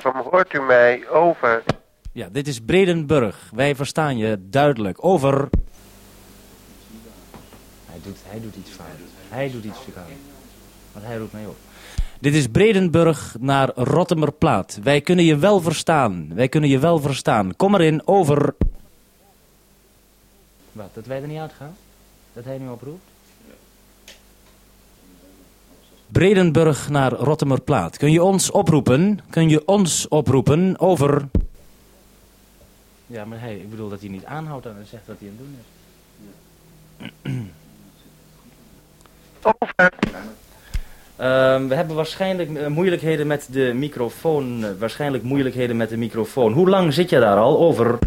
Van hoort u mij? Over. Ja, dit is Bredenburg. Wij verstaan je duidelijk. Over. Hij doet, hij doet iets fout. Hij doet iets fout. Want hij roept mij op. Dit is Bredenburg naar Rottemerplaat. Wij kunnen je wel verstaan. Wij kunnen je wel verstaan. Kom erin, over. Wat, dat wij er niet uitgaan? Dat hij nu oproept? Bredenburg naar Rottemerplaat. Kun je ons oproepen? Kun je ons oproepen? Over. Ja, maar hij, ik bedoel dat hij niet aanhoudt en zegt wat hij aan het doen is. Over. Ehm, we hebben waarschijnlijk eh, moeilijkheden met de microfoon. eh, waarschijnlijk moeilijkheden met de microfoon. Hoe lang zit je daar al? Over.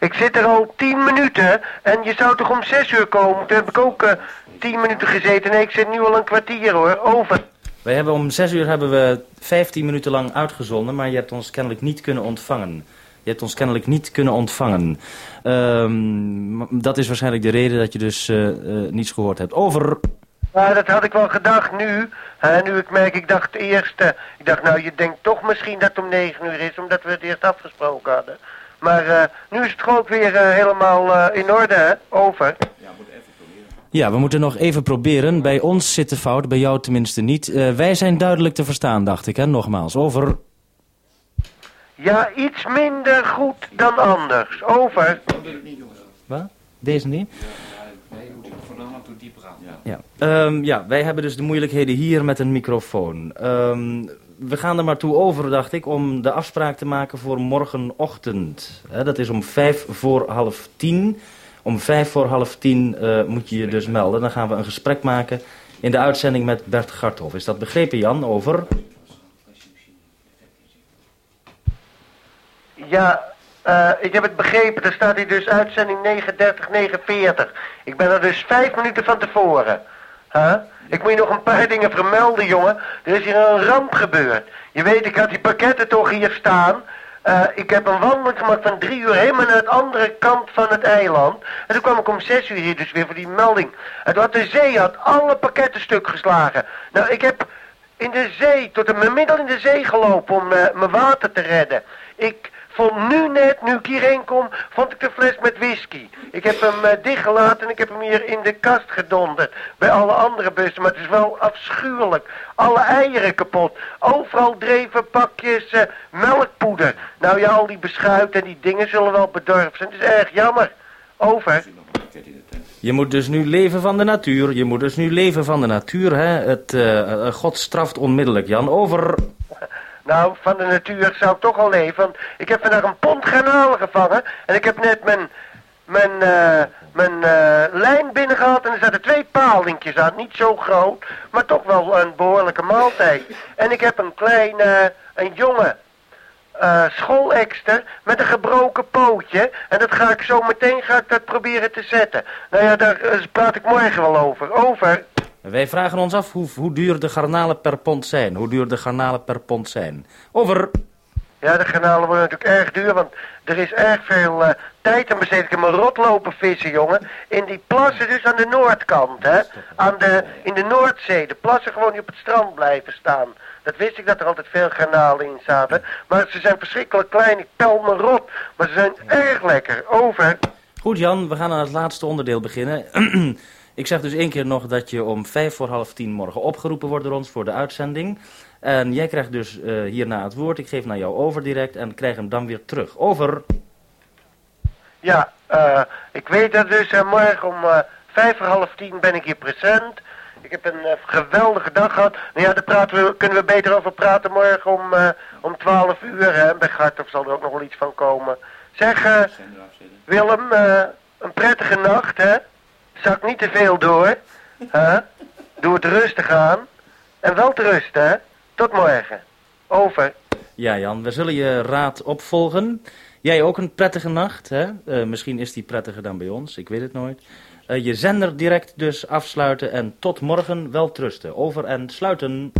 Ik zit er al tien minuten en je zou toch om zes uur komen? Toen heb ik ook eh, tien minuten gezeten. Nee, ik zit nu al een kwartier hoor. Over. Wij hebben om zes uur hebben we 15 minuten lang uitgezonden, maar je hebt ons kennelijk niet kunnen ontvangen. Je hebt ons kennelijk niet kunnen ontvangen. Ehm, dat is waarschijnlijk de reden dat je dus eh, eh, niets gehoord hebt. Over. Maar dat had ik wel gedacht nu. Hè, nu ik merk, ik dacht eerst... ik dacht nou, je denkt toch misschien dat het om negen uur is... omdat we het eerst afgesproken hadden. Maar eh, nu is het gewoon weer eh, helemaal eh, in orde, hè? Over. Ja, we moeten nog even proberen. Bij ons zit de fout, bij jou tenminste niet. Eh, wij zijn duidelijk te verstaan, dacht ik, hè? Nogmaals, over. Ja, iets minder goed dan anders. Over. Wat? Deze niet? Ja. Ehm, ja, wij hebben dus de moeilijkheden hier met een microfoon. Ehm, we gaan er maar toe over, dacht ik, om de afspraak te maken voor morgenochtend. Dat is om vijf voor half tien. Om vijf voor half tien eh, moet je je dus melden. Dan gaan we een gesprek maken in de uitzending met Bert Garthof. Is dat begrepen, Jan? Over? Ja, eh, ik heb het begrepen. Er staat hier dus uitzending 3949. Ik ben er dus vijf minuten van tevoren. Huh? Ik moet je nog een paar dingen vermelden, jongen. Er is hier een ramp gebeurd. Je weet, ik had die pakketten toch hier staan. Eh, ik heb een wandeling gemaakt van drie uur helemaal naar de andere kant van het eiland. En toen kwam ik om zes uur hier dus weer voor die melding. En toen de zee had alle pakketten stuk geslagen. Nou, ik heb in de zee, tot mijn middel in de zee gelopen om eh, mijn water te redden. Ik vond nu net, nu ik hierheen kom, vond ik de fles met whisky. Ik heb hem eh, dichtgelaten en ik heb hem hier in de kast gedonderd. Bij alle andere bussen, maar het is wel afschuwelijk. Alle eieren kapot. Overal dreven pakjes eh, melkpoeder. Nou ja, al die beschuit en die dingen zullen wel bedorven zijn. Het is erg jammer. Over. Je moet dus nu leven van de natuur. Je moet dus nu leven van de natuur. Hè? Het, eh, God straft onmiddellijk, Jan. Over. Nou, van de natuur zou ik toch al leven. Want ik heb vandaag een pond garnalen gevangen. En ik heb net mijn, mijn, eh, mijn eh, lijn binnengehaald. En er zaten twee paaldinkjes aan. Niet zo groot, maar toch wel een behoorlijke maaltijd. En ik heb een klein, eh, een jongen eh schoolekster met een gebroken pootje. En dat ga ik zo meteen ga ik dat proberen te zetten. Nou ja, daar praat ik morgen wel over. Over. Wij vragen ons af hoe, hoe duur de garnalen per pond zijn. Hoe duur de garnalen per pond zijn. Over. Ja, de garnalen worden natuurlijk erg duur, want er is erg veel eh, tijd aan besteed. Ik heb mijn rot lopen vissen, jongen. In die plassen dus aan de noordkant, hè. Aan de, in de Noordzee. De plassen gewoon die op het strand blijven staan. Dat wist ik dat er altijd veel garnalen in zaten. Maar ze zijn verschrikkelijk klein. Ik pel me rot. Maar ze zijn erg lekker. Over. Goed, Jan, we gaan aan het laatste onderdeel beginnen. Ik zeg dus één keer nog dat je om vijf voor half tien morgen opgeroepen wordt door ons voor de uitzending. En jij krijgt dus eh, hierna het woord. Ik geef naar jou over direct en krijg hem dan weer terug. Over. Ja, eh, ik weet dat dus eh, morgen om eh, vijf voor half tien ben ik hier present. Ik heb een geweldige dag gehad. Nou ja, daar praten we, kunnen we beter over praten morgen om, eh, om twaalf uur. Hè. Bij Gartof zal er ook nog wel iets van komen. Zeg, eh, Willem, eh, een prettige nacht, hè? Zak niet te veel door. hè? Doe het rustig aan. En wel te hè? Tot morgen. Over. Ja, Jan, we zullen je raad opvolgen. Jij ook een prettige nacht, hè? Eh, misschien is die prettiger dan bij ons, ik weet het nooit. Eh, je zender direct dus afsluiten en tot morgen wel trusten. Over en sluiten.